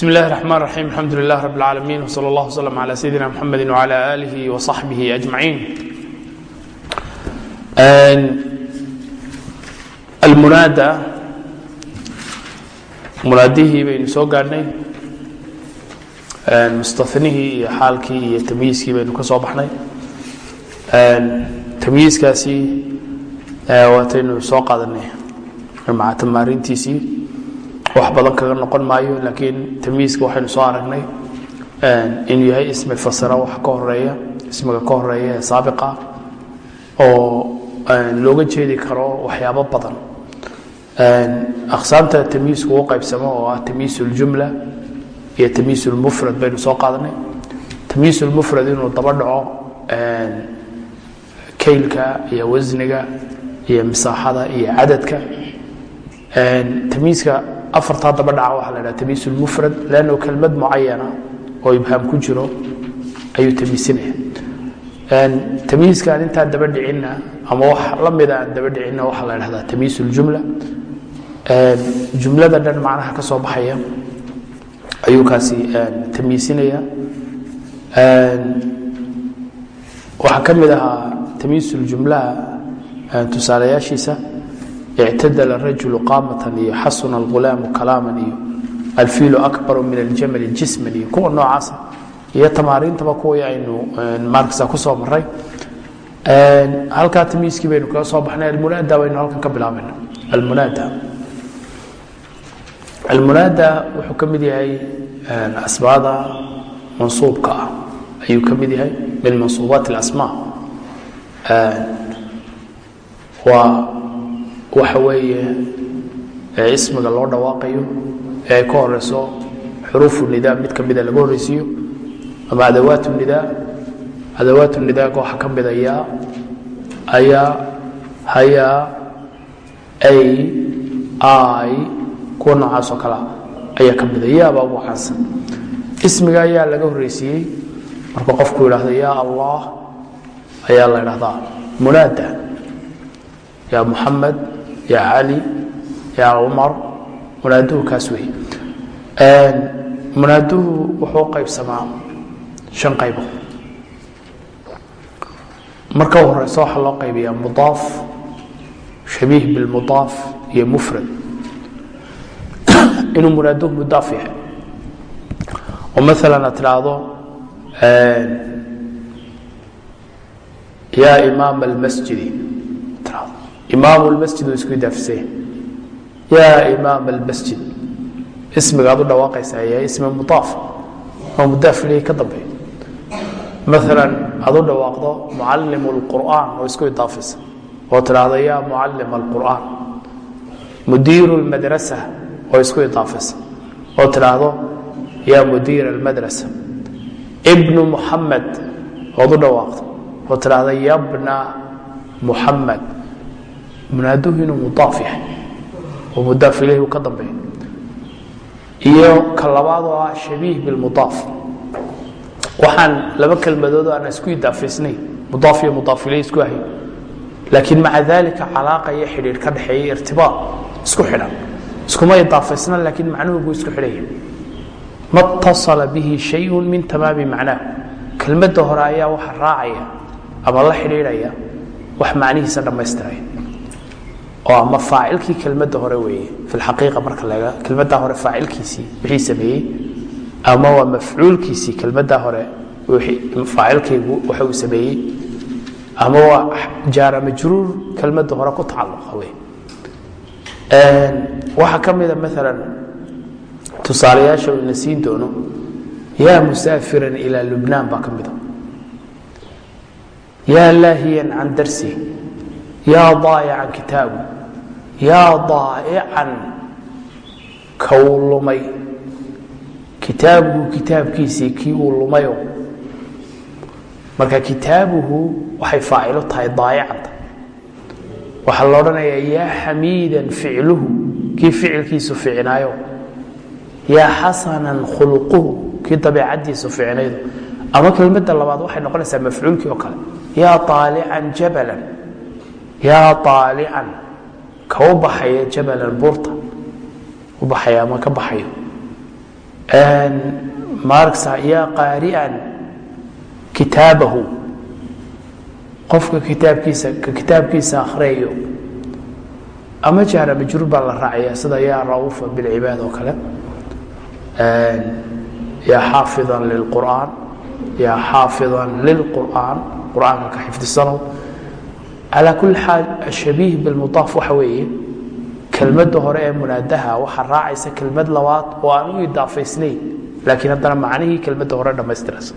bismi اllahi الرحman الرaحيم alxamdu لlah rb العaalamiin wslى اllah وslm عlى sayidina mxamedi وعlى آlih وصaxbih أجmaعin almunaada munaadihii baynu soo gaadhnay mustanihii iyo xaalkii iyo tamyiiskii baynu ka soo baxnay tamyiiskaasi waataynu soo qaadanay maca tamaarintiisii wax badan kaga noqon maayo laakiin tamyiiska waxaynu soo aragnay eh, inuu yahay ismi fasira wax ka horreeya ismiga ka horreeya ee saabiqa oo eh, looga jeedi karo waxyaabo badan. Eh, Aqsaamta tamyiisku u qaybsamo oo ah tamyiis uljumla iyo tamyiis ulmufrad baynu soo qaadanay tamyiis ulmufrad inuu daba dhaco kaylka iyo wasniga iyo misaaxada iyo cadadka. Tamyiiska afartaa daba dhaca waxa la dhaha tamiis lmufrad lanno kelmad mucayana oo ibhaam ku jiro ayuu tamiisinaya tamiiskaan intaan daba dhicinna ama wax la mida aan daba dhicinna waxaa la dhahdaa tamiis ljumla jumlada dhan macnaha ka soo baxaya ayuu kaasi tamiisinaya. Waxaa ka mid ahaa tamiis ljumlaha tusaalayaashiisa ictadala rajulu qaamatan iyo xasuna alghulaamu kalaaman iyo alfiilu akbaru min aljamali jisman iyo kuwa noocaasa iyo tamaariintaba kuwii aynu marksa ku soo maray halkaa tamyiiskii baynu kaga soo baxnay almunaada baynu halkan ka bilaabayna almunaada almunaada wuxuu ka mid yahay asmaada mansuubka ah ayuu ka mid yahay min mansuubaat اlasmaa waa waxa weeye ismiga loo dhawaaqayo ee ka horeyso xuruufu nida mid ka mida laga horeysiiyo ama adawaat nida adawaat nidaga waxaa ka mida yaa ayaa hayaa ay ay kuwa noocaas oo kalea ayaa ka mida yaabaa ugu caansan. Ismiga ayaa laga horeysiiyey markuu qofku yidhaahdo ya allah ayaa la idhahdaa munaada ya muxamed ya cali ya cumar munaaduhu kaas wey munaaduhu wuxuu qaybsamaa shan qaybood marka horeysa waxaa loo qaybiyaa mudaaf shabiih bilmudaaf iyo mufrad. Inuu munaaduhu mudaaf yahay. Oo maalan aad tidhaahdo ya imaam almasjidi imaam lmasjid uu isku idaafisanya ya imaam almasjid ismigaad u dhawaaqaysaa yahay ismi mudaaf oo mudaaf ka dambeeya maalan aad u dhawaaqdo mucallim اlqur'aan oo isku idaafisa oo tidhaahdo ya mucallim alqur'aan mudiiru اlmadrasa oo isku idaafisa oo tidhaahdo ya mudiir almadrasa ibnu muxamed ood u dhawaaqdo oo tidhaahdo yabna muxamed munaaduhu inuu mudaaf yahay oo mudaaf ileyhi uu ka dambeeyo. Iyo ka labaad oo ah shabiih bilmudaaf waxaan laba kelmadood oo aan isku idaafaysnayn mudaaf iyo mudaaf ileyhi isku ahayn. Laakiin maca dalika calaaqa iyo xidhiir ka dhexeeya irtibaad isku xidhan iskuma idaafaysna laakiin macnuhu buu isku xidhanya ma اtasala bihi shayءu min tamaami macnaahu kelmadda hore ayaa waxa raacaya ama la xidhiidhaya wax macnihiisa dhammaystiraya oo ama faacilkii kelmadda hore weeye fi marka laga kelmaddaa hore faacilkiisii wixii sameeyey ama waa mafcuulkiisii kelmaddaa hore faacilkaygu waxa uu sameeyey ama waa jaara majruur kelmadda hore ku tacalluqa wey waxaa ka mida maalan tusaalayaasha ina siin doono yaa musaafiran ilaa lubnaan baa ka mida. Yaa laahiyan can darsi yaa daa'ican kitaabu yaa daa'ican kau lumay kitaabuhu kitaabkiisii kii uu lumayo marka kitaabuhu waxay faacilo tahay daa'icanta waxaa la odhanayaa yaa xamiidan ficluhu kii ficilkiisu ficnaayo yaa xasanan khuluquhu kii dabeicaddiisu ficnaydo ama kelmadda labaad waxay noqonaysaa mafcuulkii oo kale yaa aalican jabalan yaa aalican ka u baxaya jabalan buurta u baxaya ama ka baxayo maaragsa yaa qaari'an kitaabahu qofka kitaabkiisa ka kitaabkiisa akhriyayo ama jahra majruur baa la raacaya sida yaa rauufa bilcibaad oo kale yaa xaafidan lilqur'aan yaa xaafidan lilqur'aan qur'aanka ka xifdisanow calaa kulli xaal ashabiih bilmudaaf waxa weeye kelmadda hore ee munaadaha waxaa raacaysa kelmad labaad oo aan u idaafaysnayn laakiin haddana macnihii kelmadda hore dhammaystiraysa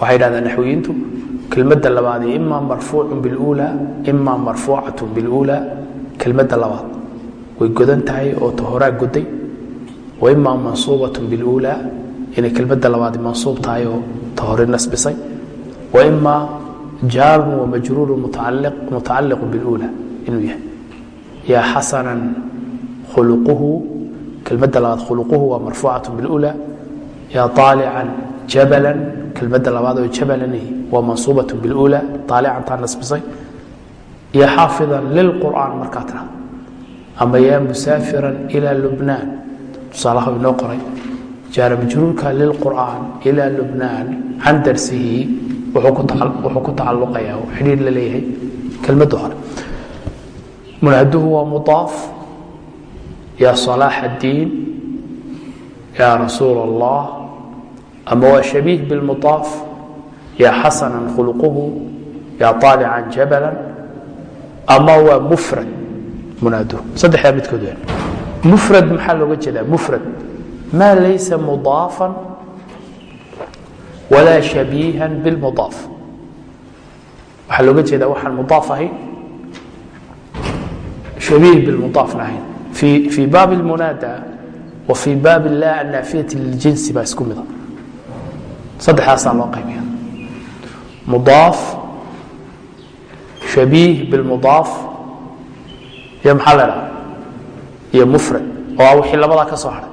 waxay dhahdaan naxwiyiintu kelmadda labaadee imaa marfuucun biluulaa imaa marfuucatun biluulaa kelmadda labaad. Way godan tahay oo ta goday wa imaa mansuubatun biluulaa inay kelmadda labaad mansuub tahay oo ta nasbisay. Wa imaa jaarun wamajruuru mutacaliqu biاlula inuu yahay yaa xasanan khuluquhu kelmadda labaad khuluquhu waa marfuucatu biاlula yaa aalican jabalan kelmadda labaad oo jabalani waa mansuubat biاlula aalicantaa nasbisay iyo xaafidan lilqur'aan markaa tira ama yaa musaafiran ila lubnaan tusaalaha inoo qoray jaara majruurka lilqur'aan ila lubnaan can darsihi wuxuu ku tacalluqayaa xidhiir la leeyahay kelmadda hore. Munaaduhu waa mudaaf yaa salaax addiin. Yaa rasuul allah ama waa shabiih bilmudaaf yaa xasanan khuluquhu. Yaa aalican jabalan. Ama waa mufrad munaado saddexdaa midkood mufrad maxaa looga jeedaa? Mufrad. Maa laysa mudaafan walaa shabiihan bilmudaaf waxaa looga jeedaa waxaan mudaaf ahayn shabiih bilmudaafna ahayn fii baabi almunaada wa fii baabi illah annaafiyati liljinsi baa isku mida saddexdaasaa loo qaybiya mudaaf shabiih bilmudaaf iyo maxaa la dhaha iyo mufrad oo wixii labadaa ka soo haray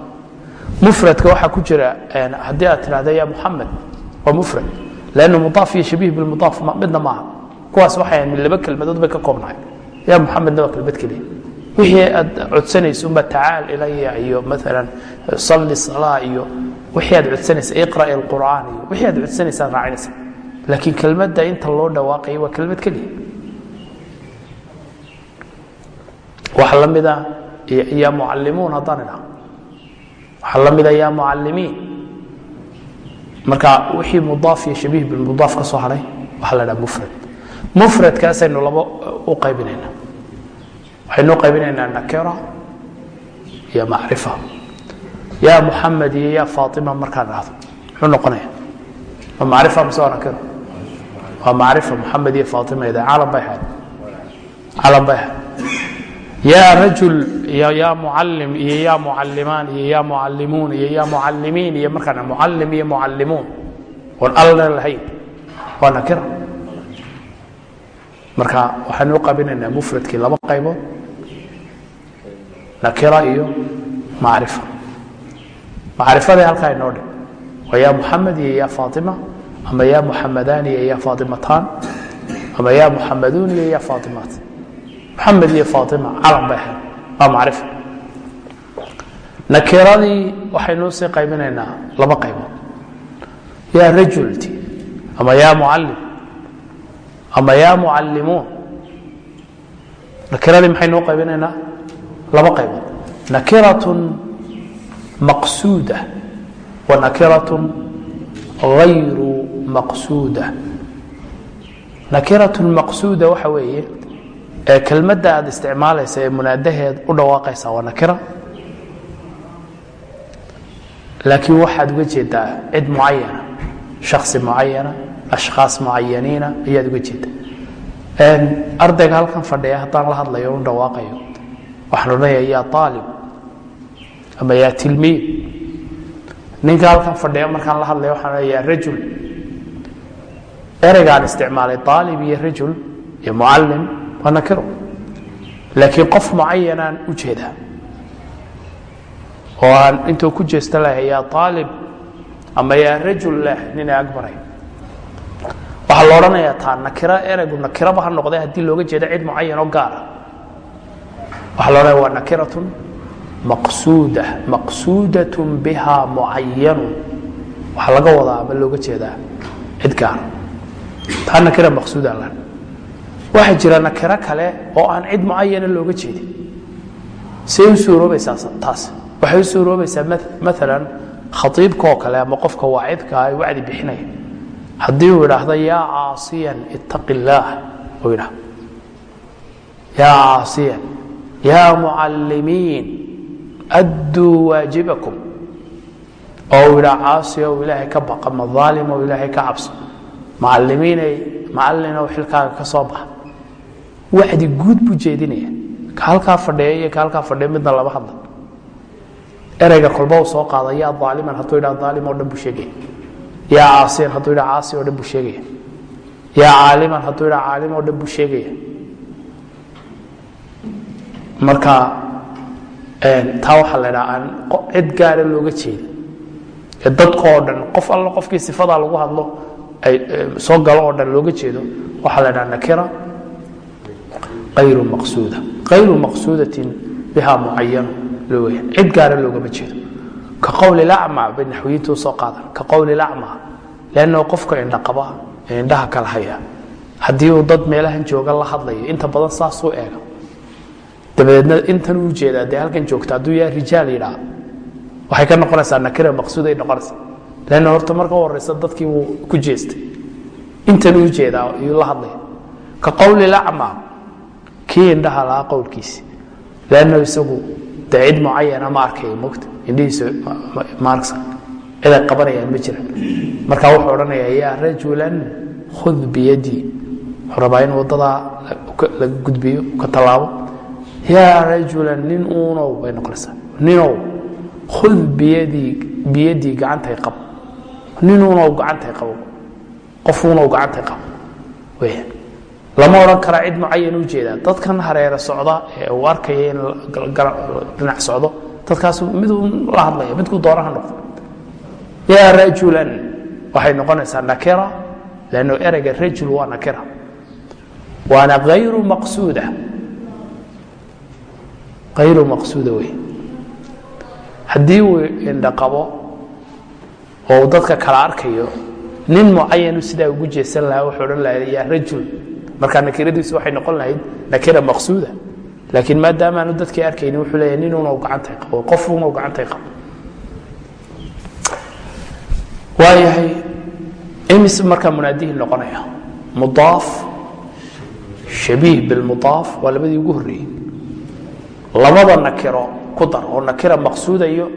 mufradka waxaa ku jira haddii aad tidhahda ya muxamed waa mufrad lannu mudaaf iyo shabiih bilmudaaf midna maaha. Kuwaas waxay min laba kelmadood bay ka koobnahay. Ya muxamedna waa kelmad keliya. Wixii aad codsanayso unbaa tacaal ilaya iyo maalan salli salaa iyo wixii aad codsanaysa iqra alqur'aan iyo wixii aad codsanaysa aad raacinaysa. Laakiin kelmadda inta loo dhawaaqaya waa kelmad keliya. Waxa la mida yaa mucallimuun haddaan idhaha. Waxaa la mida yaa mucallimiin marka wixii mudaaf iyo shabiih bilmudaaf ka soo haray waxaa la dhaha mufrad. Mufradkaasaynu laba u qaybinaynaa. Waxaynu u qaybinaynaa nakira iyo macrifa. Yaa muxamed iyo yaa faatima markaan dhahdo muxuu noqonaya waa macrifa mise waa nakira waa macrifa muxamed iyo faatima ida calam bay ahayd. Calam bay ahayd yaa rajul iyo yaa mucalim iyo yaa mucalimaan iyo yaa mucalimuun iyo yaa mucalimiin iyo markaan mucalim iyo mucalimuun oon alla lahayn waa nakira marka waxaanu qabinaynaa mufradkii laba qaybood nakira iyo macrifa macrifadii halkaa inoo dhig waa yaa muxamed iyo yaa faatima ama yaa muxamadaan iyo yaa faatimataan ama yaa muxamaduun iyo yaa faatimaat muxamed iyo faatima calam bay ahayd waa macrifa nakiradii waxaynu u sii qaybinaynaa laba qaybood. Yaa rajulti ama yaa mucalim ama yaa mucallimuun nakiradii maxaynu u qaybinaynaa? Laba qaybood. Nakiratun maqsuuda wa nakiratun غayru maqsuuda. Nakiratun maqsuuda waxa weeye ee kelmadda aad isticmaalaysa ee munaadaheed u dhawaaqaysa waa nakira. Laakiin waxaad uga jeedaa cid mucayana shaksi mucayana ashkhaas mucayaniina ayaad uga jeeda ardayga halkan fadhiya haddaan la hadlayo u dhawaaqayo waxaan odhanaya yaa aalib ama yaa tilmiid? Ninka halkan fadhiya markaan la hadlayo waxaan odhanaya yaa rajul. Ereygaan isticmaalay aalib iyo rajul iyo mucalim waa nakiro laakiin qof mucayanaan u jeedaa oo aan intuu ku jeesta lahay yaa aalib ama yaa rajul leh nina agmaray waxaa la odhanayaa taa nakiro ereygu nakiraba ha noqday haddii looga jeeda cid mucayan oo gaara waxaa la odhanaya waa nakiratun maqsuuda maqsuudaة biha mucayanu waxaa laga wadaa ama looga jeedaa cid gaar. Taa nakira maqsuuda la waxaa jira nakiro kale oo aan cid mucayana looga jeedin. Say u suuroobaysaa taas. Waxay u suuroobaysaa maalan khaiibkaoo kale ama qofka waacidka ay wacdi bixinaya haddii uu idhaahdo yaa caasiyan ittaqi uu idha yaa caasiyan yaa mucallimiin adduu waajibakum. Oo uu idhaa caasi ou ilaahay ka baqa madaalim ou ilaahay ka cabso mucallimiinay macallinow xilkaaga ka soo baxa wacdi guud buu jeedinaya. Ka fadhiya iyo ka fadhiya midna lama hadla. Ereyga kolba u soo qaada yaa aaliman hadduu idha aalim oo dhan buu sheegaya. Yaa caasiyan hadduu idha caasi oo dhan buu sheegaya. Yaa caaliman hadduu idha caalim oo dhan buu sheegaya. Marka taa waxaa la idhaha aan cid gaara looga jeeda ee dadka oo dhan qof allo qofkii sifadaa lagu hadlo ay soo galo oo dhan looga jeedo waxaa la idhaha nakira ayru maqsuuda. Ayru maqsuudatin biha mucayano loo weya cid gaara loogama jeedo. Ka qowli lacma bay naxwiyiinta u soo qaadan. Ka qowli lacma leanno qofka indha qaba ee indhaha kala haya haddii uu dad meelahan jooga la hadlayo inta badan saasuu eega dabadeedna intan uu jeedaa dee halkan joogta hadduu yaa rijaal yidhaa waxay ka noqonaysaa nakira maqsuud ay noqonaysaa. Leanna horta marka horeysa dadkii wuu ku jeestay. Intan uu jeedaa iyuu la hadlaya. Ka qowli lacma kii indhaha lahaa qowlkiisi. Leanno isagu dee cid mucayana ma arkayo mogta indhihiisa ma arksan cid ay qabanayaan ma jiraan marka wuxuu odhanayaa yaa rajulan khud biyadii wuxuu rabaa in waddadaa laga gudbiyo ka tallaabo. Yaa rajulan nin uunow bay noqonaysaa. Ninow khud biyadii biyadii gacantay qab nin uunow gacantay qabo. Qof uunow gacantay qabo. Weeyaan lama odhan karaa cid mucayan u jeedaa dadkan hareere socda ee uu arkaya in dhinac socdo dadkaas miduu la hadlaya midkuu doonaha noqdo yaa rajulan waxay noqonaysaa nakira lanno ereyga rajul waa nakira. Waana ayru maqsuuda. Ayru maqsuuda wey. Haddii uu indha qabo oo dadka kala arkayo nin mucayanu sidaa ugu jeesan lahaa wuxuu odhan lahaa yaa rajul markaa nakiradiisu waxay noqon lahayd nakira maqsuuda. Laakiin maadaamaanu dadkii arkayni wuxuu leeyahay ninuuna gacantay qabo qofuuna gacantay qabo. Waayahay imis markaa munaadihii noqonaya. Mudaaf shabiih bilmudaaf waa labadii ugu horreeyey labada nakiro ku dar oo nakira maqsuuda iyo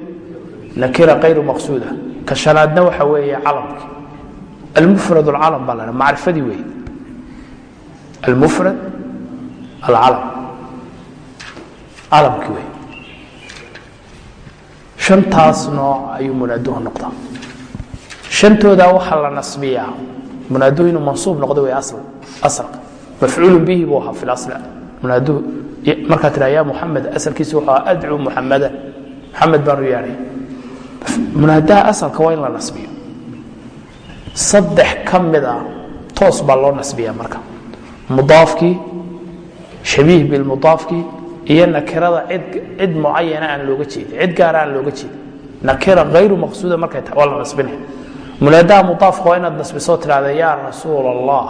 nakira kayru maqsuuda. Ka shanaadna waxa weeye calamki almufrad alcalam baa la macrifadii weeye almufrad alcalam calamkii wey shantaas nooc ayuu munaaduhu noqdaa shantoodaa waxaa la nasbiyaa munaaduhu inuu mansuub noqdo wey asalka mafcuulu bihi buu ahaa fi lasl munaaduhu markaa tiraa ya muxamed asalkiisa wuxuu ahaa adcuu muxamadan muxamed baanu yeedhay munaadaha asalka waa in la nasbiyo saddex ka mid a toos baa loo nasbiyaa marka mudaafkii shabiih bilmudaafkii iyo nakirada cid mucayana aan looga jeedin cid gaara aan looga jeedin. Nakira hayru maqsuuda markay tahay waa la nasbinaya munaadaha mudaafka waa inaad nasbisoo tidhahda yaa rasuul allah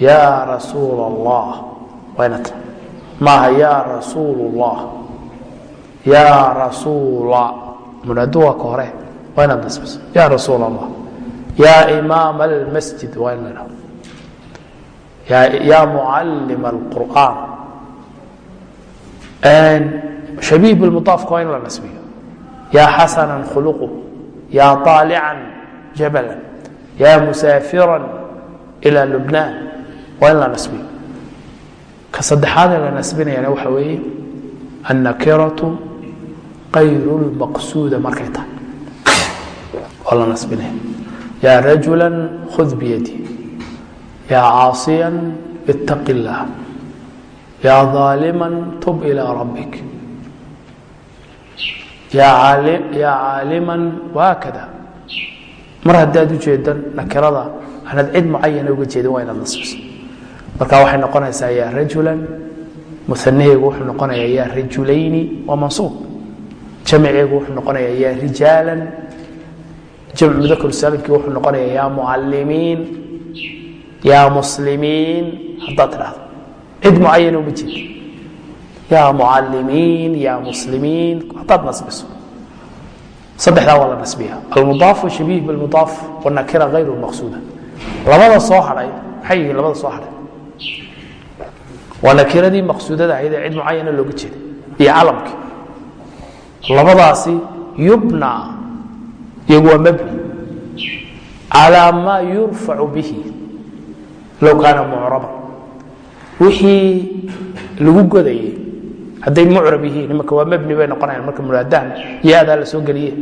yaa rasuul allah waa inaad tira maaha yaa rasuul ullah yaa rasuula. Munaadu waa ka hore waa inaad nasbiso. Yaa rasuul allah yaa imaam almasjid. Waa in la dhahdo yaa mucallim alqur'aan shabiih bilmudaafka waa in la nasbiyo yaa xasanan khuluqu yaa طaalican jabala yaa musaafiran ila lubnaan waa in la nasbiyo ka saddexaad ee la nasbinayana waxa weeye annakiratu kayru lmaqsuuda markay tahay waa la nasbinaya yaa rajula khud biyadi yaa caasiya itaqi اllaah yaa aalima tub ilىa rabbik yaa caalima whakada mar haddaad ujeedan nakirada anaad cid mucayana uga jeedin waa inaad nasiiso marka waxay noqonaysaa yaa rajula muaniheygu wuxuu noqonayaa yaa rajulayni waa mansuub jamceegu wuxuu noqonayaa yaa rijaala jamc mudakr saalimkii wuxuu noqonayaa yaa mucalimiin yaa muslimiin haddaad tidhahdo cid mucayana uma jeed yaa mucalimiin yaa muslimiin haddaad nasbiso saddexdaa waa la nasbiya almudaaf shabiih bilmudaaf wanakira hayru maqsuuda labada soo hadhay maxay yihiin labada soo hadhay waa nakiradii maqsuudada ahayd ee cid mucayana looga jeeda iyo calamkii labadaasi yubna iyagu waa mabni calaa maa yurfacu bihi low kaana mucraban wixii lagu godayey hadday mucrab yihiin imaka waa mabni bay noqonayaan marka muraadahan ya-daa la soo geliye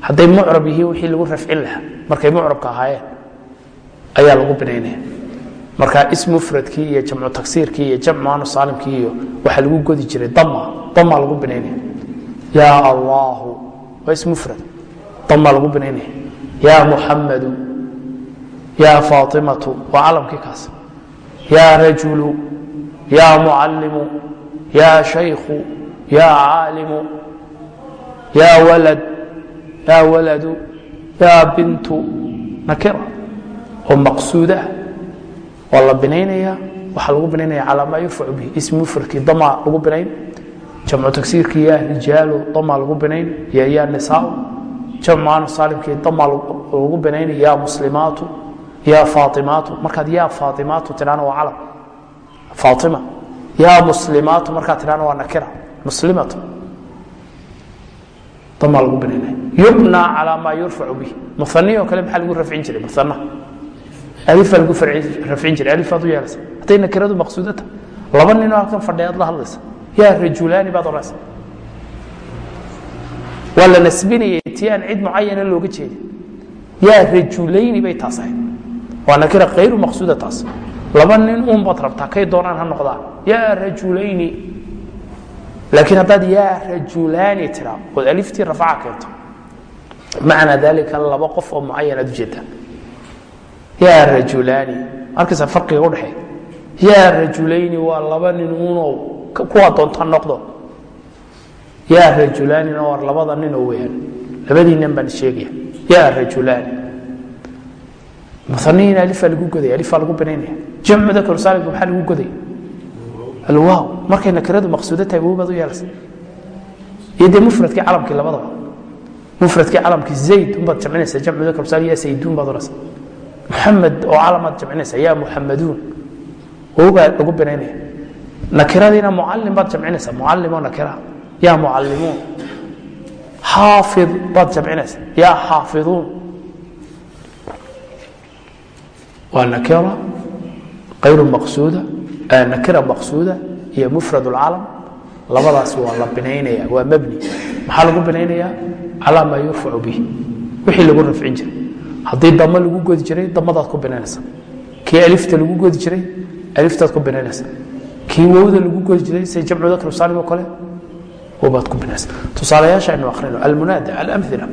hadday mucrab yihiin wixii lagu rafcin lahaa markay mucrabka ahaayeen ayaa lagu binaynaya marka is mufradkii iyo jamcu tagsiirkii iyo jamcu anu saalimkii iyo waxaa lagu godi jiray dama dama lagu binaynaya ya allahu waa is mufrad dama lagu binaynaya ya muxamadu ya faatimatu waa calamkii kaas. Ya rajulu ya mucallimu ya shaykhu ya caalimu ya walad ya waladu ya bintu nakira oo maqsuudah waa la binaynaya waxaa lagu binaynaya calaa maa yurfacu bihi ismi mufradkii dama lagu binayn jamcu tagsiirkii ya rijaalu dama lagu binayn ya ya nisaau jamcu anu saalimkii dama lagu binayn ya muslimaatu ya faaimaatu markaad ya faaimaatu tidhana waa calam faaima ya muslimaatu markaad tidhana waa nakira muslimatu dama lagu binaynaya yubna calaa maa yurfacu bihi muani oo kale maxaa lagu rafcin jiray muana alifaa lagu rafcin jiray alifaad u yeelaysa hadday nakiradu maqsuudata laba ninoo halkan fadhiyaad la hadlaysa yaa rajulaani baad odhanaysa waa la nasbinayay ti cid mucayana looga jeedin yaa rajulayni bay taas ahayd waa nakira khayru maqsuuda taas laba nin uun baad rabtaa kay doonaan ha noqdaan. Yaa rajulayni laakiin haddaad yaa rajulaani tiraa ood aliftii rafaca keento. Macnaa dalika laba qof oo mucayan aad ujeedaan yaa rajulaani arkaysa farqiga udhexeeya yaa rajulayni waa laba nin uunoo kuwaa doonta noqdo. Yaa rajulaanina waa labada ninoo weyaan labadiinan baan sheegaya. Yaa rajulaani muaniin alifaa lagu godaya alifaa lagu binaynaya jamcu dakar saalimka maxaa lagu godaya alwaaw markay nakiradu maqsuudo tahay wow baad u yeelaysa iyo dee mufradkii calamkii labadaba mufradkii calamkii zayd unbaad jamcinaysa jamcu dakar saalim yaa sayduun baad odhanaysa muxamed oo calamaad jamcinaysa yaa muxamaduun wow baa lagu binaynaya nakiradiina mucalim baad jamcinaysa mucalim oo nakira. Yaa mucalimuun xaafid baad jamcinaysa yaa xaafiduun waa nakira ayru maqsuuda nakira maqsuuda iyo mufrad اlcalam labadaasi waa la binaynaya waa mabni. Maxaa lagu binaynaya calaa maa yurfacu bihi. Wixii lagu rafcin jiray. Haddii damo lagu godi jiray damadaad ku binaynaysa kii alifta lagu godi jiray aliftaad ku binaynaysa kii wowda lagu godi jiray say jamcu dakr oo kale wowbaad ku binaynaysa tusaalayaasha aynu akhrino almunaada alamila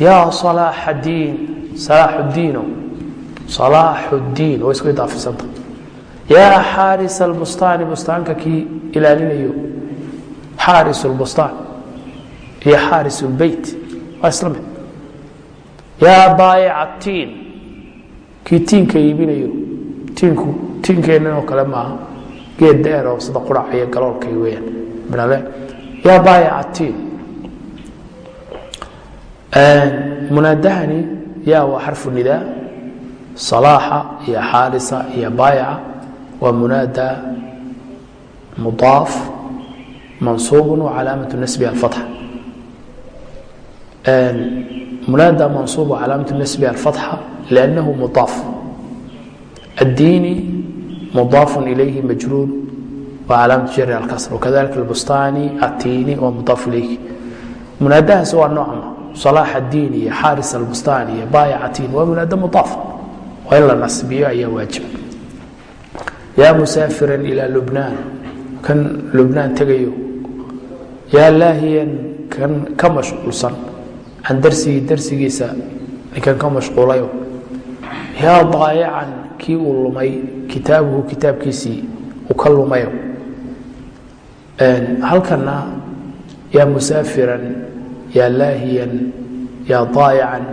yaa salaaxa diin salaaxu diino salaaxu diin way isku idaafisanta yaa xaaris albustaani bustaanka kii ilaalinayo. Xaaris lbustaan iyo xaaris lbeyt waa isla mid. Yaa baayica tiin kii tiinka iibinayo. Tiinku tiinkeennan oo kale maaha. Geed dheer oo sida qurac iyo galoolkay weyaan minale yaa baayica tiin munaadahani yaa waa xarfu nidaa salaaxa iyo xaarisa iyo baayaca waa munaada mudaaf mansuubun wa calaamatu nasbiha munaada mansuub wa calaamatu alfatxa liannahu mudaaf addiini mudaaf ilayhi majruur wa jari alkasr wakadalika albustaani attiini waa mudaaf ilayhi munaadahaas waa noocma salaaxa addiini iyo xaaris albustaani iyo baayacatiin waa munaada mudaaf waa in la nasbiyo ayaa waajiba yaa musaafiran ilaa lubnaan kan lubnaan tegayo. Yaa laahiyan kan ka mashquulsan. Can darsigii darsigiisa ninkan ka mashquulayo. Yaa daayacan kii uu lumay kitaabuhu kitaabkiisii uu ka lumayo. Halkana yaa musaafiran yaa laahiyan yaa daayacan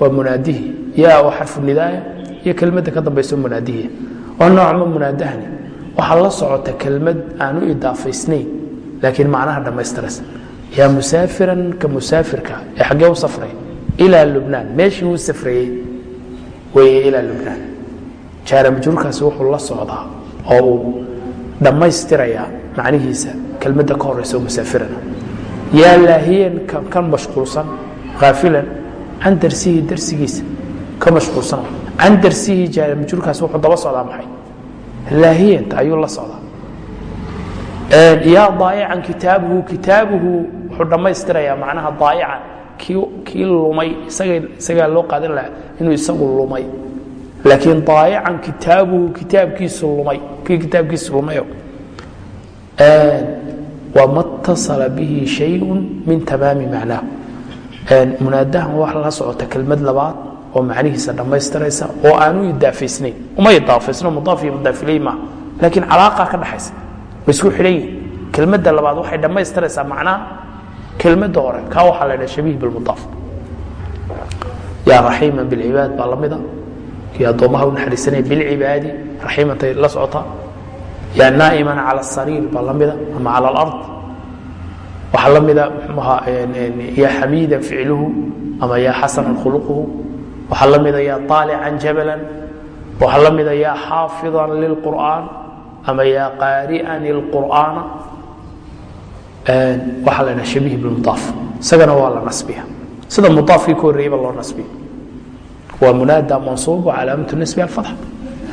waa munaadihi. Yaa oo xarfu nidaaya iyo kelmadda ka dambayso munaadihiya waa noocma munaadahani? Waxaa la socota kelmad aan u idaafaysnayn laakiin macnaha dhammaystiraysa yaa musaafiran ka musaafirka ee xaggee u safray? Ilaa lubnaan. Meeshii uu safrayey weeye ilaa lubnaan. Jaaramajruurkaasi wuxuu la socdaa oo uu dhammaystirayaa macnihiisa kelmadda ka horeysa oo musaafirana. Yaa laahiyan kan mashquulsan haafilan can darsihi darsigiisa ka mashquulsan can darsihi jaaramajruurkaasi wuxuu daba socdaa maxay? Laahiyanta ayuu la socdaa. Yaa daayacan kitaabuhu kitaabuhu wuxuu dhammaystirayaa macnaha daayacan kii lumay isagaa loo qaadan lahaa inuu isagu lumay. Laakiin daayacan kitaabuhu kitaabkiisu lumay. Kii kitaabkiisu lumayo? Wama اtasala bihi shayءu min tamaami macnaahu munaadahan wax la socota kelmad labaad oo macnihiisa dhammaystiraysa oo aanu idaafaysnayn uma idaafaysno mudaaf iyo mudaafiley maaha laakiin calaaqa ka dhaxaysa. Way isku xidhan yihiin kelmadda labaad waxay dhammaystiraysaa macnaha kelmadda hore. Kaa waxaa la dhaha shabiih bilmudaaf yaa raxiiman bilcibaad baa lamida kii addoommaha u naxariisanaya bilcibaadi raxiimantay la socotaa yaa naa'iman cala asariir baa lamida ama cala alard waxaa la mida mxuaha yaa xamiidan ficluhu ama yaa xasanan khuluquhu waxaa la mida yaa طaalican jabalan waxaa la mida yaa xaafiظan lilqur'aan ama yaa qaari'an اlqur'aana waxaa la dhaha shabiih bimudaaf isagana waa la nasbiya sida mudaafkii ka horreeyeyba loo nasbiya waa munaada mansuub calaamatu nasbi alfatx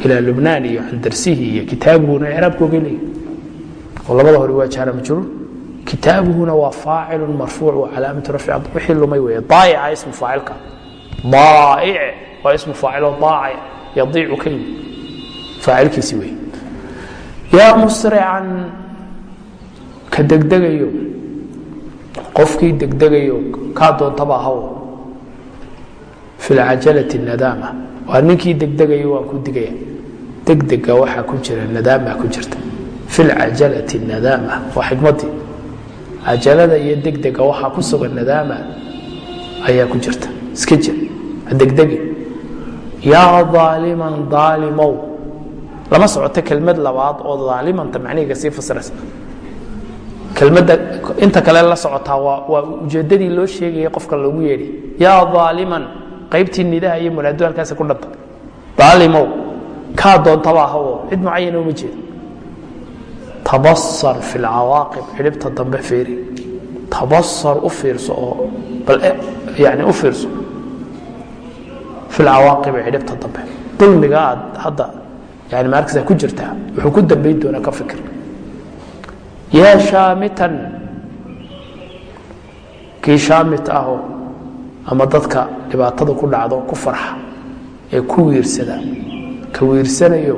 ilaa lubnaan iyo can darsihi iyo kitaabuhuna icraabkooga leeyi oo labada hore waa jaara majruur kitaabuhuna waa faacilu marfuuc wa calaamatu rafci wixii lumay weeye daa'ica ismu faacilka daaic waa ismu faacilo daaca yadiicu ka yimi faacilkiisi wey yaa musrican ka degdegayo qofkii degdegayo kaa doontaba haw fi lcajalati nadaama waa ninkii degdegayo waan ku digaya degdega waxaa ku jira nadaama ku jirta fi lcajalati nadaama waa xikmadii cajalada iyo degdega waxaa ku sugan nadaama ayaa ku jirta iska jir degdegi. Yaa aaliman aalimow lama socoto kelmad labaad oo aalimanta macnihiga sii fasiraysa. Kelmadda inta kale la socotaa waa ujeedadii loo sheegaya qofka loogu yeedhi. Yaa aaliman qaybtii nidaha iyo munaado halkaasi ku dhanta aalimow kaa doontaba ahawoo cid mucayana uma jeedo. Tabasar fi lcawaaqib xidhibta dambe fiiri. Tabasar u fiirso oo bal yani u fiirso fi lcawaaqibi xidhibta dambe dulmiga aad hadda yani maarkasa ku jirtaa wuxuu ku dambayn doonaa ka fikir yaa shaamitan kii shaamit ahoo ama dadka dhibaatada ku dhacdo ku farxa ee ku wiirsada ka wiirsanayo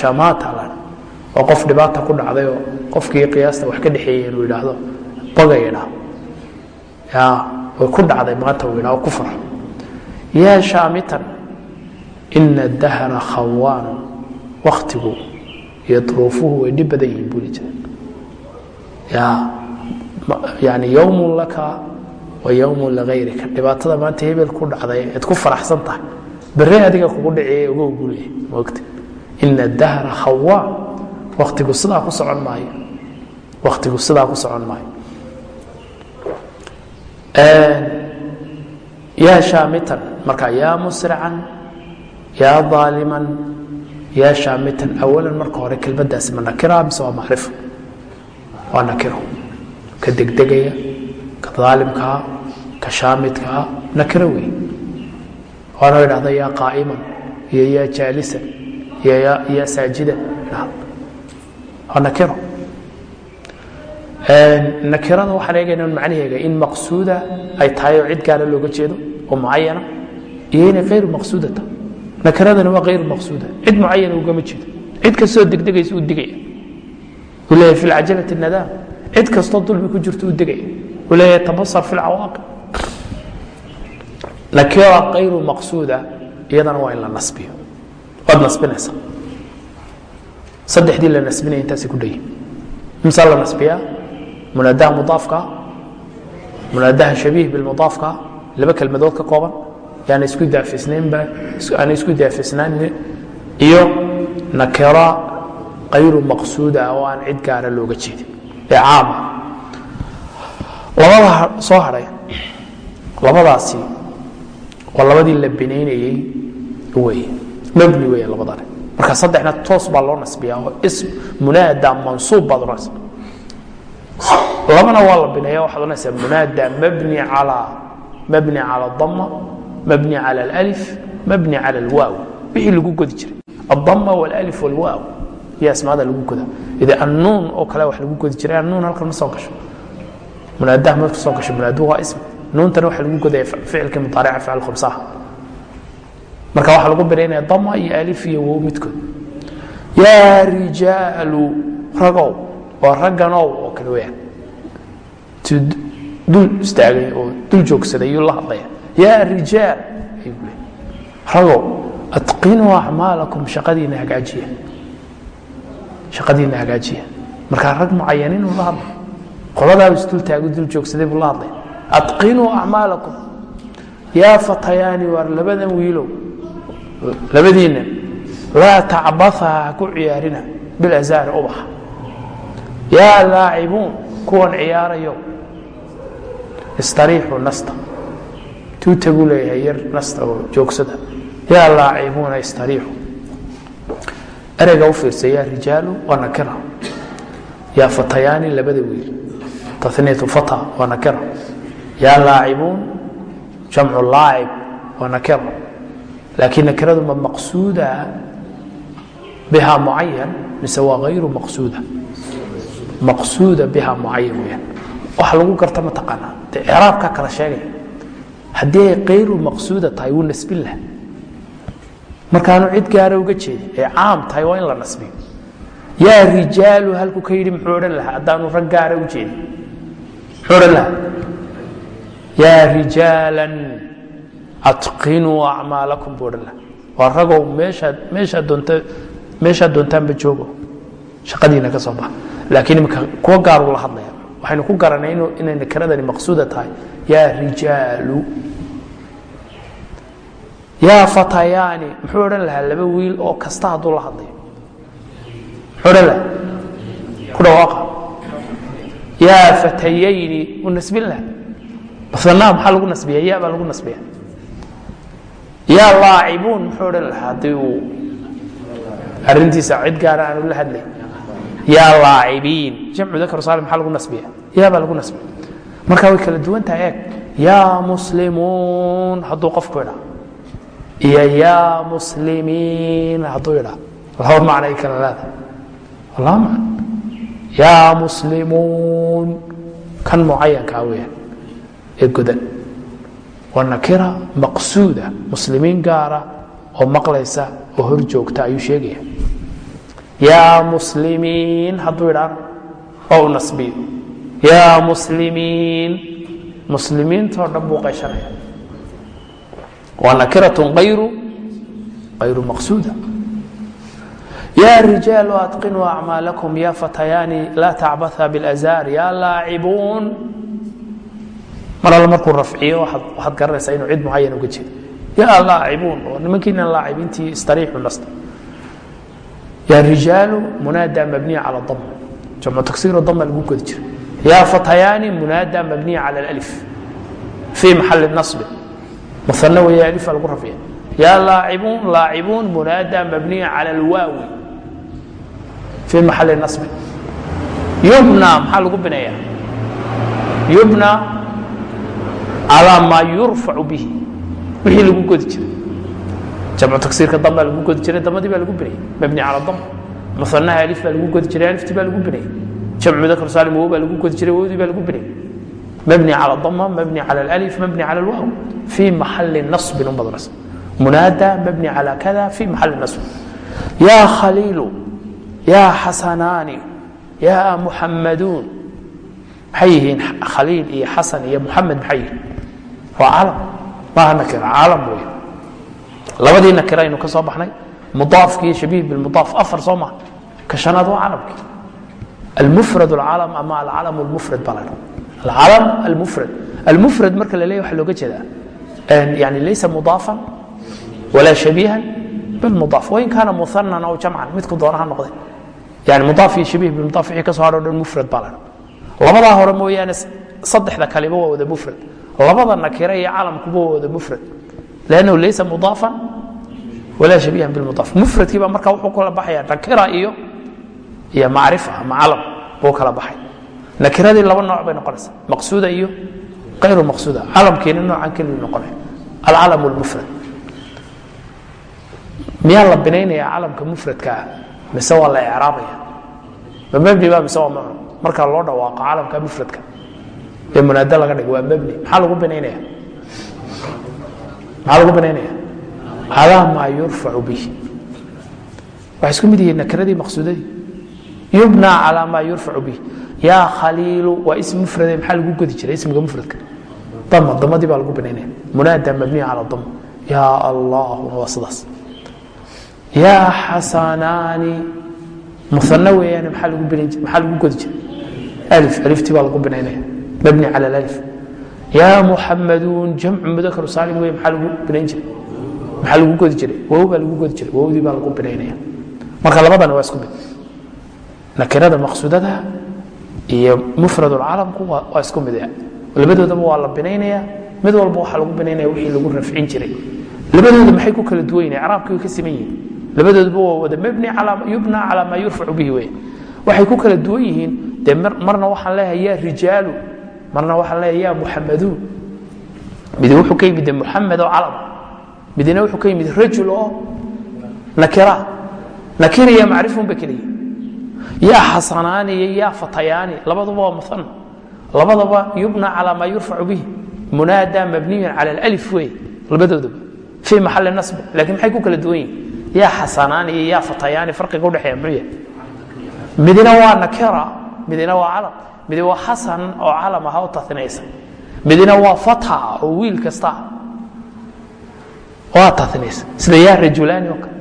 shamaata la waa qof dhibaata ku dhacdayoo qofkii qiyaasta wax ka dhexeeyey inuu idhaahdo baga idhaa ya way ku dhacday maanta uu idhaa ku farxo yaa shaamitan ina dahra khawaanu waktigu iyo duruufuhu way dhib badan yihiin buli jira ya yani yowmun laka wa yowmun ligayrika dhibaatada maanta hebel ku dhacday eed ku faraxsan tahay. Bere adiga kugu dhacey ogow buu leeyahy mogta ina dahra khawaan waktigu sidaa ku socon maayo. Waktigu sidaa ku socon maayo. Yaa shaamitan marka yaa musrican yaa aaliman yaa shaamitan awalan marka hore kelmadaasi ma nakira mise waa macrifo waa nakiro ka degdegaya ka aalimkaa ka shaamidkaa nakiro wey waana idhahda yaa qaa'iman iyo yaa jaalisan iyo yaa saajidan. Waa nakiro nakirada waxaan eegayna macnaheega in maqsuuda ay tahay oo cid gaara looga jeedo oo mucayana iyo inay ayru maqsuuda tahay nakiradani waa ayru maqsuuda. Cid mucayana ugama jeedo cid kastoo degdegaysa u digaya uu leeyahay fi lcajalati nadaam. Cid kastoo dulmi ku jirto u digaya uu leeyahay tabasar fi lcawaaqib nakira ayru maqsuuda iyadana waa in la nasbiyo. Waad nasbinaysaa. Saddexdii la nasbinaya intaasay ku dhayihin imsaa la nasbiyaa? Munaadaha mudaafka munaadaha shabiih bilmudaafka laba kelmadood ka kooban yaana isku daafisnaynba aana isku daafisnaan iyo nakira kayru maqsuuda oo aan cid gaara looga jeedin ee caama labada soo hadhay labadaasi waa labadii la binaynayey wey mabni wey labadani marka saddexna toos baa loo nasbiyaa oo ism munaada mansuub baad odhanaysa labana waa la bineeya waxaad odhanaysaa munaada mabni calaa mabni cala dama mabni cala alif mabni cala alwaaw. Wixii lagu godi jiray. Adama walif walwaaw. Iyo asmaada lagu goda. Ida annuun oo kale wax lagu godi jiray. Annuun halkan ma soo gasho. Munaadaha ma soo gasho. Munaadu waa ism. Nuuntana waxa lagu godaya ficilkii mudaarica ficil khumsaha marka waxaa lagu biraynaya dama iyo alif iyo wow midkood. Yaa rijaalu ragow waa ragganow oo kale weyaan dul istaagay oo dul joogsaday yuu la hadlaya yaa rijaal. Ragow atqinuu acmaalakum shaqadiina hagaajiya. Shaqadiina hagaajiya. Markaa rag mucayaniin uu la hadlay qoladaau isdul taagu dul joogsaday buu la hadlay. Atqinuu acmaalakum. Yaa fatayaani waar labadan wiilow labadiinna laa tacbaha ha ku ciyaarina bilazaari ubaxa yaa laacibuun kuwan ciyaarayo. Istariixuu nasta tuutaguu leeyahay yar nasta oo joogsada. Yaa laacibuuna istariixu. Ereyga u fiirsa yaa rijaalu waa nakira. Yaa fatayaani labada wiil. Taniyatu fata waa nakira. Yaa laacibuun jamcu laacib waa nakira. Laakiin nakiradu ma maqsuuda biha mucayan mise waa hayru maqsuuda? Maqsuuda biha mucayan weyaan waxa lagu garta ma taqaanaa. Dee icraabkaa kala sheegaya haddii ay kayru maqsuuda tahay wuu nasbin laha markaanu cid gaara uga jeedin ee caam tahay waa in la nasbiyo. Yaa rijaalu halkuu ka yidhi muxuu odhan lahaa haddaanu rag gaara u jeedin. Muxuu odhan lahaa? Yaa rijaalan atqinuu acmaalakum buu odhan lahaa. Waa ragow meeshaad meeshaad doonta meeshaad doontaanba joogo. Shaqadiina ka soo baxa. Laakiin imika kuwa gaaruu la hadlaya waxaynu ku garanay inay nakiradani maqsuuda tahay. Yaa rijaalu. Yaa fatayaani muxuu odhan lahaa laba wiil oo kasta hadduu la hadlayo muxuu odhan lahaa? Ku dhawaaqa yaa fatayayni wuu nasbin lahaa? Mafanaha maxaa lagu nasbiya ya baa lagu nasbiya yaa laacibuun muxuu odhan lahaa haddii uu arintiisa cid gaara aanu la hadlay yaa laacibiin jamcu dakar saalim maxaa lagu nasbiya? Yaa baa lagu nasbiya. Marka way kala duwan tahay eeg. Yaa muslimuun hadduu qofku idhaa iyo yaa muslimiin hadduu idhaa laba macno ay kala leedahay. Laba macno. Yaa muslimuun kan mucayankaa weeyaan ee godan. Waa nakira maqsuuda muslimiin gaara oo maqlaysa oo hor joogta ayuu sheegaya yaa muslimiin hadduu idhaan oo u nasbiyo. Yaa muslimiin muslimiintoo dhan buu qayshanaya. Waa nakirat ayru ayru maqsuuda. Yaa rijaalu atqinuu acmaalakum ya fatayaani laa tacbatha bilazaar yaa laacibuun mar alle markuu rafciyo waxaad garanaysaa inuu cid mucayan uga jeedo yaa laacibuun oo nimankiinan laacibiintii istariixu nasta yaa rijaalu munaada mabniya cala dam jamcu taksiiro dama lagu godi jira yaa fatayaani munaada mabniya cala alif. Fii maxali nasbi. Muana weeye alifaa lagu rafciya yaa laacibuun laacibuun munaada mabniya cala alwaawi. Fii maxali nasbi. Yubna maxaa lagu bineeya yubna calaa maa yurfacu bihi. Wixii lagu godi jiray jamcu tagsiirka dam baa lagu godi jiray damadii baa lagu binayay mabni cala dam muanaha alif baa lagu godi jiray aliftii baa lagu binayay jamcu mudakar saalim wow baa lagu godi jiray wowdii baa lagu binayay mabni cala dama mabni cala alif mabni cala alwaw fii maxali nasbin umadras munaada mabni cala kada fii maxali nasb. Yaa khaliilu yaa xasanaani yaa muxamaduun maxay yihiin khaliil iyo xasan iyo muxamed maxay yihiin? Waa calam maaha nakira caalam wey labadii nakira aynu ka baxnay. Mudaafkii shabiih bilmudaaf afar soo maha ka shanaad waa calamkii. Almufrad alcalam ama alcalam almufrad baa la dha alcalam almufrad. Almufrad marka la leeya looga jeedaa. Yani laysa mudaafan walaa shabiihan bilmudaaf wain kaana muanan aw jamcan midku doona ha yani mudaaf iyo shabiih bilmudaaf wixii ka soo hadho dhan mufrad baa la dha labadaa hore mooyaane saddexda kaliba waa wada mufrad. Labada nakira iyo calamkuba waa wada mufrad lannahu laysa mudaafan walaa shabiihan bilmudaaf mufradkii baa marka wuxuu kala baxaya nakira iyo iyo macrifa ama calam buu kala baxay nakiradii laba nooc bay noqonaysaa maqsuuda iyo ayru maqsuuda calamkiina noocan keliyu noqonaya alcalam lmufrad miyaa la binaynaya calamka mufradkaa mise waa la ecraabaya ma mebni ba mise waa mucrab markaa loo dhawaaqo calamka mufradka ee munaada laga dhigo waa mebni maxaa lagu binaynaya maxaa lagu binaynaya calaa maa yurfacu bih waxay isku mid yihiin nakiradii maqsuudadii. Yubna calaa maa yurfacu bih yaa khaliilu waa ism mufrade maxaa lagu godi jiray ismiga mufradka? Dama damadii baa lagu binaynaya munaada mabniya cala dama yaa allahuna waa sidaas. Yaa xasanaani muana weeyaan maxaa lagu godi jiray? Alif aliftii baa lagu binaynaya mabni cala alif yaa muxamaduun jamcu mudakaru saalim wey maxaa lagu binayn jiray maxaa lagu godi jiray wow baa lagu godi jiray wowdii baa lagu binaynaya marka labadana waa isku mid nakirada maqsuudada iyo mufrad calamku waa isku mid labadoodaba waa la binaynaya mid walba waxaa lagu binaynaya wixii lagu rafcin jiray labadooda maxay ku kala duwan yihiin craabkii way ka siman yihiin labadoodaba waa wada mabni yubna calaa maa yurfacu bihi wey waxay ku kala duwan yihiin dee marna waxaan leeyahay yaa rijaalu marna waxaan leeyahay yaa muxamaduun midi wuxuu ka yimid muxamed oo calam midina wuxuu ka yimid rajul oo nakira. Nakira iyo macrifun bay kala yihiin yaa xasanaani iyo yaa fatayaani labaduba waa muana labadaba yubna calaa maa yurfacu bihi. Munaada mabniyun cala alif wey labadoodaba fii maxali nasb laakiin maxay ku kala duwan yihiin yaa xasanaani iyo yaa fatayaani farqiga udhexeeya yahay midina waa nakira midina waa calam midi waa xasan oo calam aha oo midina waa fata oo wiil kasta waa tainaysa sida yaa rajulaani oo kale.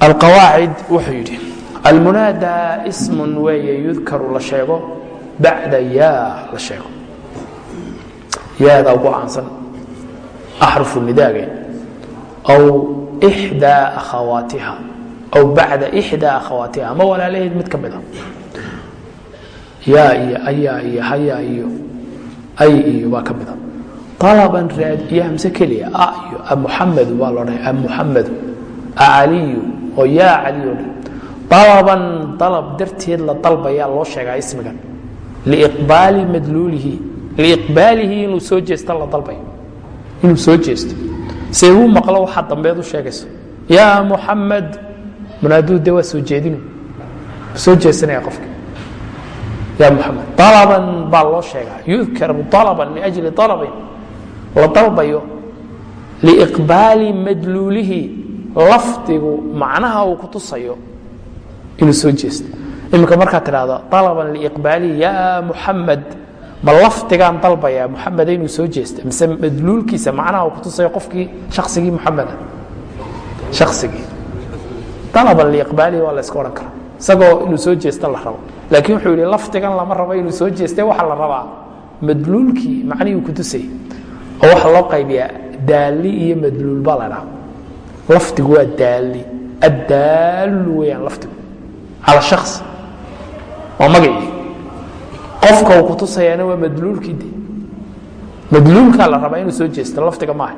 Alqawaacid wuxuu yidhi almunaada ismun weeye yudkaru la sheego bacda yaa la sheego. Yaada ugu caansan axrufu nidaage aw xdaa akhawaatiha aw bacda ixdaa akhawaatiha ama walaalaheed mid ka mid a yaa iyo ayaa iyo hayaa iyo ay iyo baa ka mid a alaban raad iyo keliya a iyo amuxamedu baa loo dhahay amuxamedu acaliyu oo yaa caliyo alaban dalab darteed la dalbayaa loo sheegaa ismigan liiqbaali madluulihi liiqbaalihi inuu soo jeesto la dalbayo inuu soo jeesto se uu maqlo waxaa dambeed u sheegayso yaa muxamed munaaduu de waa soo jeedinu soo jeesanaya qofki ya muxamed alaban baa loo sheegaa. Yudkaru alaban liajli alabin la dalbayo liiqbaali madluulihi lafdigu macnaha uu ku tusayo inuu soo jeesto. Iminka markaad tidhahdo alaban liiqbaalihi ya muxamed ma lafdigaan dalbaya muxameda inuu soo jeesta mise madluulkiisa macnaha uu kutusayo qofkii shaksigii muxameda shaksigii alaban liiqbaalihi waa la odhan karaa. Isagoo inuu soo jeesta la rabo. Laakiin wuxuu yihi lafdigan lama rabo inuu soo jeeste waxaa la rabaa. Madluulkii macnihii uu kutusayay oo waxaa loo qaybiyaa daali iyo madluul baa la dhaha lafdigu waa daali addaalu weyaan lafdigu cala shaks waa magacii. Qofka uu kutusayaana waa madluulkii de madluulkaa la rabaa inuu soo jeesto lafdiga maaha.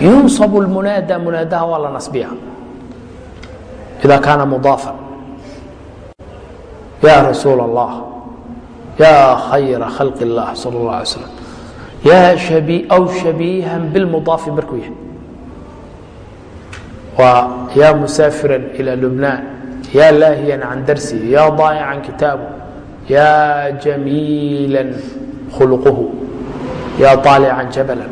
Yunصab اlmunaada munaadaha waa la nasbiya ida kaana mudaafan ya rasuul اllah ya khayra khalq اllah salى اllah alay slam aw shabiihan bilmudaafi markuu yahay waa ya musaafira ilى lubnaan ya laahiyan can darsi ya daa'ican kitaabu ya jamiila khulquhu ya طaalican jabala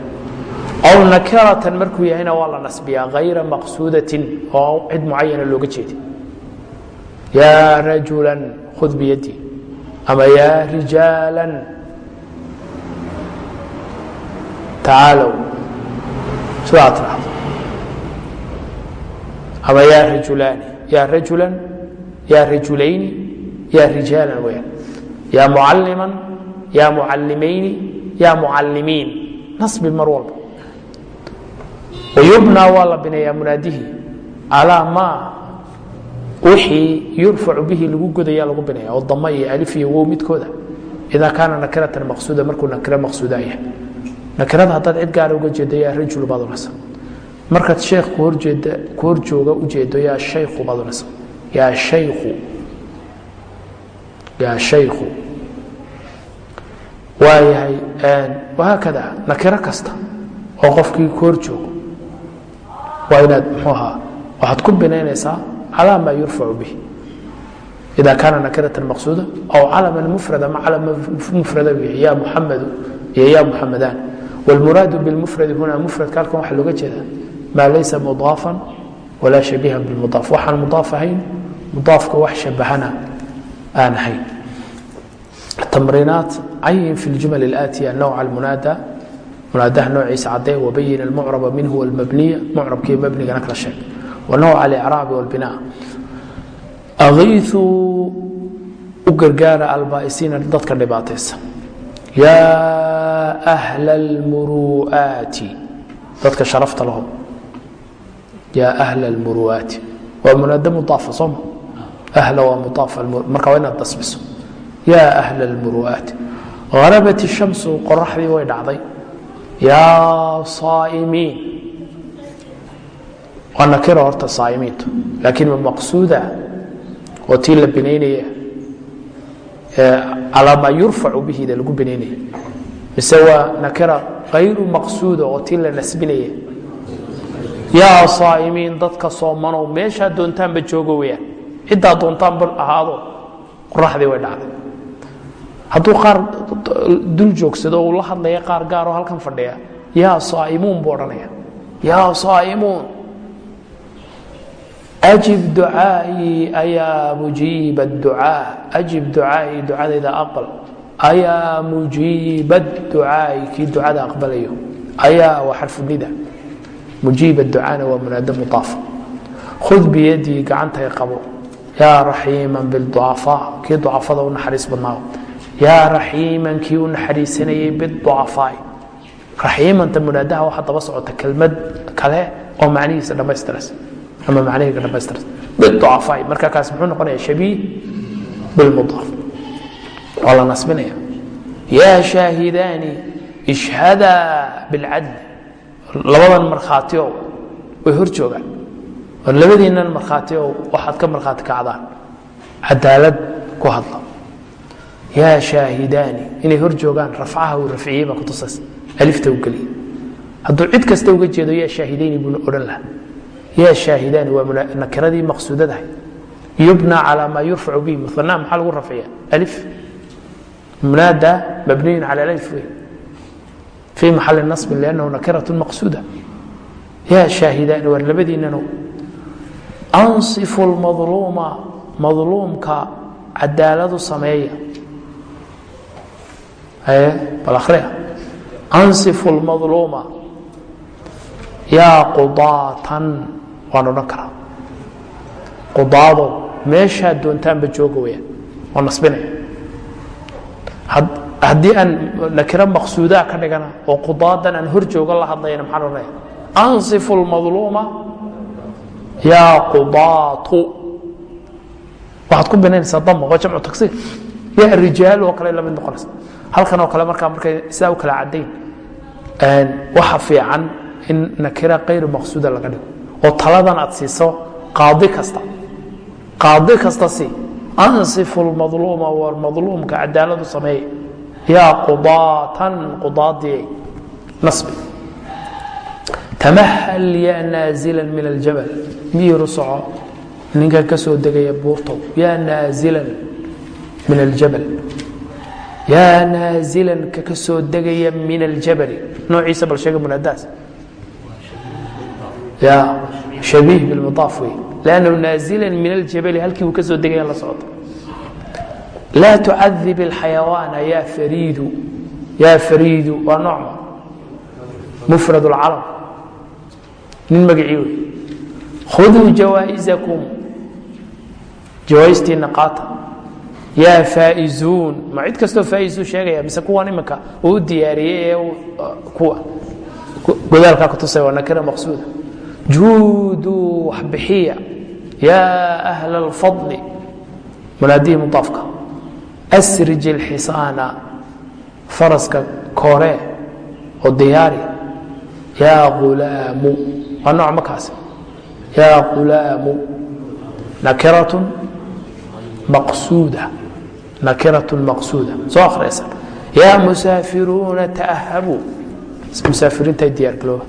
aw nakiratan markuu yahayna waa la nasbiyaa hayra maqsuudatin oo cid mucayana looga jeedi. Ya rajula khud biyadi. Ama ya rijaala tacaalow sidaa tidhahdo ama ya rajulaani. Ya rajula yaa rajulayni yaa rijaalan weyaan yaa mucalliman yaa mucallimayni yaa mucallimiin. Nasbi mar walba wayubnaa waa la bineeyaa munaadihi calaa maa wixii yurfacu bihi lagu godaya lagu binaya oo dama iyo alif iyo wow midkooda idaa kaana nakiratan maqsuuda markuu nakiro maqsuuda yahay nakirada haddaad cid gaara uga jeedo yaa baad unaysa markaad sheekh ku horjeeda ku hor jooga u jeedo yaa shaykhu baad unaysa yaa shaykhu yaa shaykhu waayahay wahaakada nakiro kasta oo qofkii ku hor joogo waa inaad muxuu ahaa waxaad ku binaynaysaa calaa maa yurfacu bih ida kaana nakiratan maqsuuda aw calaman mufrada ma calam mufrada wixi ya muxamadu iyo ya muxamadaan wاlmuraadu biاlmufradi huna mufradka halkan waxaa looga jeeda maa laysa mudaafan walaa shabihan bimudaaf waxaan mudaaf ahayn mudaafka wax shabahana aan ahayn tamriinaat cayin fi اljumal اlaatiya nawca almunaada munaadaha noociisa cadee wabayin almucraba minhu wاlmabniya mucrabkii mabnigana kala sheeg. Wanawca alicraabi wاlbina aiiuu u gargaara albaa'isiina dadka dhibaataysan. Yaa ahla almuru'aati dadka sharafta laho yaa ahla almuru'aati waa munaada mudaafa sooma ahla waa mudaafa marka waa inaad dasbiso. Yaa ahla almuru'aati harabat ishamsu qoraxdii way dhacday yaa saa'imiin. Waa nakira horta saa'imiintu laakiin ma maqsuuda? Oo tii la binaynaya calaa maa yurfacu bihida lagu binaynaya mise waa nakira kayru maqsuuda oo tii la nasbinaya yaa saa'imiin dadka soomanow meeshaa doontaanba joogo weyaan ciddaa doontaanba ahaado qoraxdii way dhacday hadduu qaar dul joogsado uu la hadlaya qaar gaaroo halkan fadhiya yaa saa'imuun buu odhanaya. Yaa saa'imuun. Ajib ducaa'ii ayaa mujiiba ducaa ajib ducaa'ii ducadayda aqbal. Ayaa mujiiba ducaai kii ducada aqbalayo. Ayaa waa xarfunida mujiiba ducaana waa munaado mudaafa khud biyadii gacantay qabo. Yaa raxiiman biducafaa kii ducafada u naxariis badnaa yaa raxiiman kii u naxariisanayay biducafaai raxiimanta munaadaha waxaa daba socota kelmad kale oo macnihiisa dhammaystiras. Ama macnihiga dhammaystiras. Biducafaai marka kaas muxuu noqonaya shabiih bilmudaaf waa la nasbinaya yaa shaahidaani ishhadaa bilcadl labadan markhaati oo way hor joogaan. Oo labadiinnan markhaati oo waxaad ka markhaati kacdaan cadaalad ku hadla yaa shaahidaani inay hor joogaan rafcaha uu rafciyey baa kutusaysa alifta u geliya hadduu cid kasta uga jeedo yaa shaahidayni buu odhan lahaa. Yaa shaahidaani waa nakiradii maqsuudadahay yubna calى ma yurfacu bihi muana maxaa lagu rafciya alif. Munaada mabniyun cala alif wey fii maxali nasbin liannahu nakiraة maqsuuda. Yaa shaahidaani waa labadiinano ansifu lmadluuma madluumka cadaaladu sameeya bal akhriya ansifu lmadluuma yaa qudaatan waan odhan karaa. Qudaadow meeshaad doontaanba jooga weyaan waa nasbinaya. Haddii aan nakiro maqsuudaa ka dhigana oo qudaadan aan hor jooga la hadlayana maxaan odhanaya? Ansifu lmadluuma yaa qudaatu. Waxaad ku binaynaysaa dama waa jamcu taksiir yaa rijaal oo kale la mid noqonaysa halkan oo kale markaa markay sidaa u kala caddayn waxa fiican in nakira kayru maqsuuda laga dhigo. Oo taladan aad siiso qaadi kasta. Qaadi kasta si ansifu lmadluuma war cadaaladu sameeye yaa qudaatan qudaadii nasbi. Tamahal yaa naazilan min aljabal. Miyiru soco? Ninkan ka soo degaya buurtow. Yaa naazilan min aljabal yaa naazilan ka ka soo degaya min aljabali. Noociisa bal sheega munaadaas ya shabiih bilmudaaf wey lannahu naazilan min aljabali halkii uu ka soo degaya la socota laa tucadib alxayawaana ya fariidu. Yaa fariidu waa nocma mufrad اlcalam nin magacii wey khuduu jawaa'izakum. Jawaystiinna qaata yaa faa'izuun ma cid kastoo faa'izu sheegaya mise kuwan iminka uu diyaariyey ee kuwa godaalkaa kutusay waa nakira maqsuuda. Juuduu waxbixiya yaa ahla alfadli munaadihi mudaafka asrij ilxisaana faraska kooree oo diyaari. Yaa ulaamu waa nooc makaas. Yaa ulaamu nakiratun maqsuuda nakiratun maqsuuda soo akhriyaysa yaa musaafiruuna ta'ahabuu musaafiriinta diyaargalooba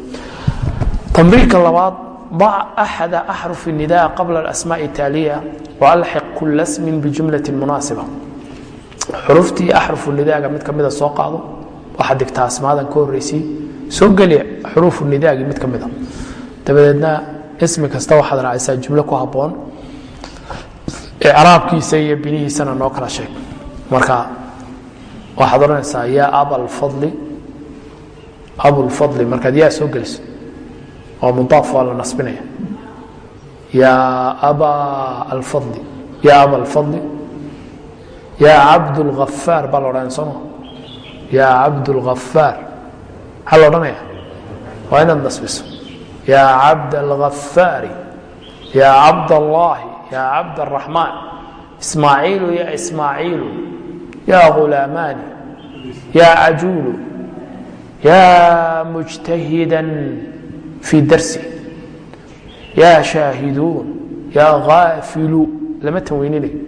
tamriinka labaad ضع أحد أحرف النداء قبل الأسماء التالية وألحق كل اسم بجملة مناسبة xuruftii axrufu nidaaga mid ka mida soo qaado waxaad digtaa asmaadan ka horreysay soo geli xuruufu nidaagii mid ka mida dabadeedna ismi kasta waxaad raacaysaa jumlo ku habboon icraabkiisa iyo binihiisana noo kala sheeg. Marka waxaad odhanaysaa yaa abalfadli abulfadli markaad yaa soo geliso waa mudaaf waa la nasbinaya. Yaa abaa alfadli yaa aba alfadli yaa cabdulhafaar baa la odhanaya sooma yaa cabdulhafaar maxaa la odhanaya? Waa inaad nasbiso. Yaa cabd yaa cabdallaahi yaa cabd araxmaan ismaaciilu ya ismaaciilu yaa ghulaamaani yaa cajuulu yaa mujtahidan fii darsi yaa shaahiduun yaa haafilu lama tanweyninayo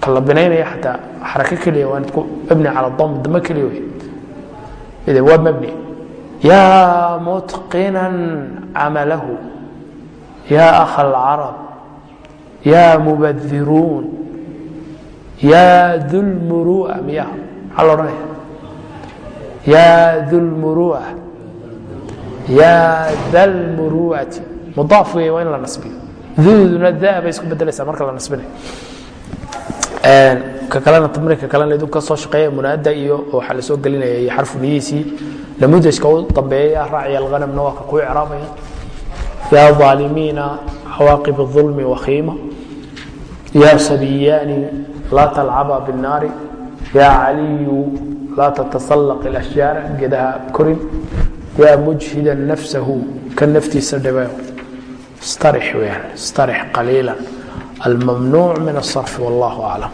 kala binaynaya xataa xarako keliya waa inad ku mabni cala dam damo keliya wey. Ide waa mabni. Yaa mutqinan camalahu yaa akha alcarab yaa mubadiruun yaa dulmurua miya maxaa la odhanaya yaa dulmurua yaa dalmuruati mudaaf wey waa in la nasbiyo duuduna da bay isku bedelaysaa marka la nasbinayo ka kalena tamriinka kalena idinku ka soo shaqeeya munaada iyo waxaa la soo gelinaya iyo xarfu niyihiisii namudajka u dambeeya raaciya alghanamna waa ka ku icraabaya yaa ظaalimiina cawaaqib الظulmi wakhiima yaa sabiyaani laa talcaba biالnaari yaa caliyu laa tatasallaq اlashjaara gedaha korin yaa mujhida nafsahu ka naftiisa dhibayo istarix weyaan istarix qaliila almamnuuc min الصarf wallah aclam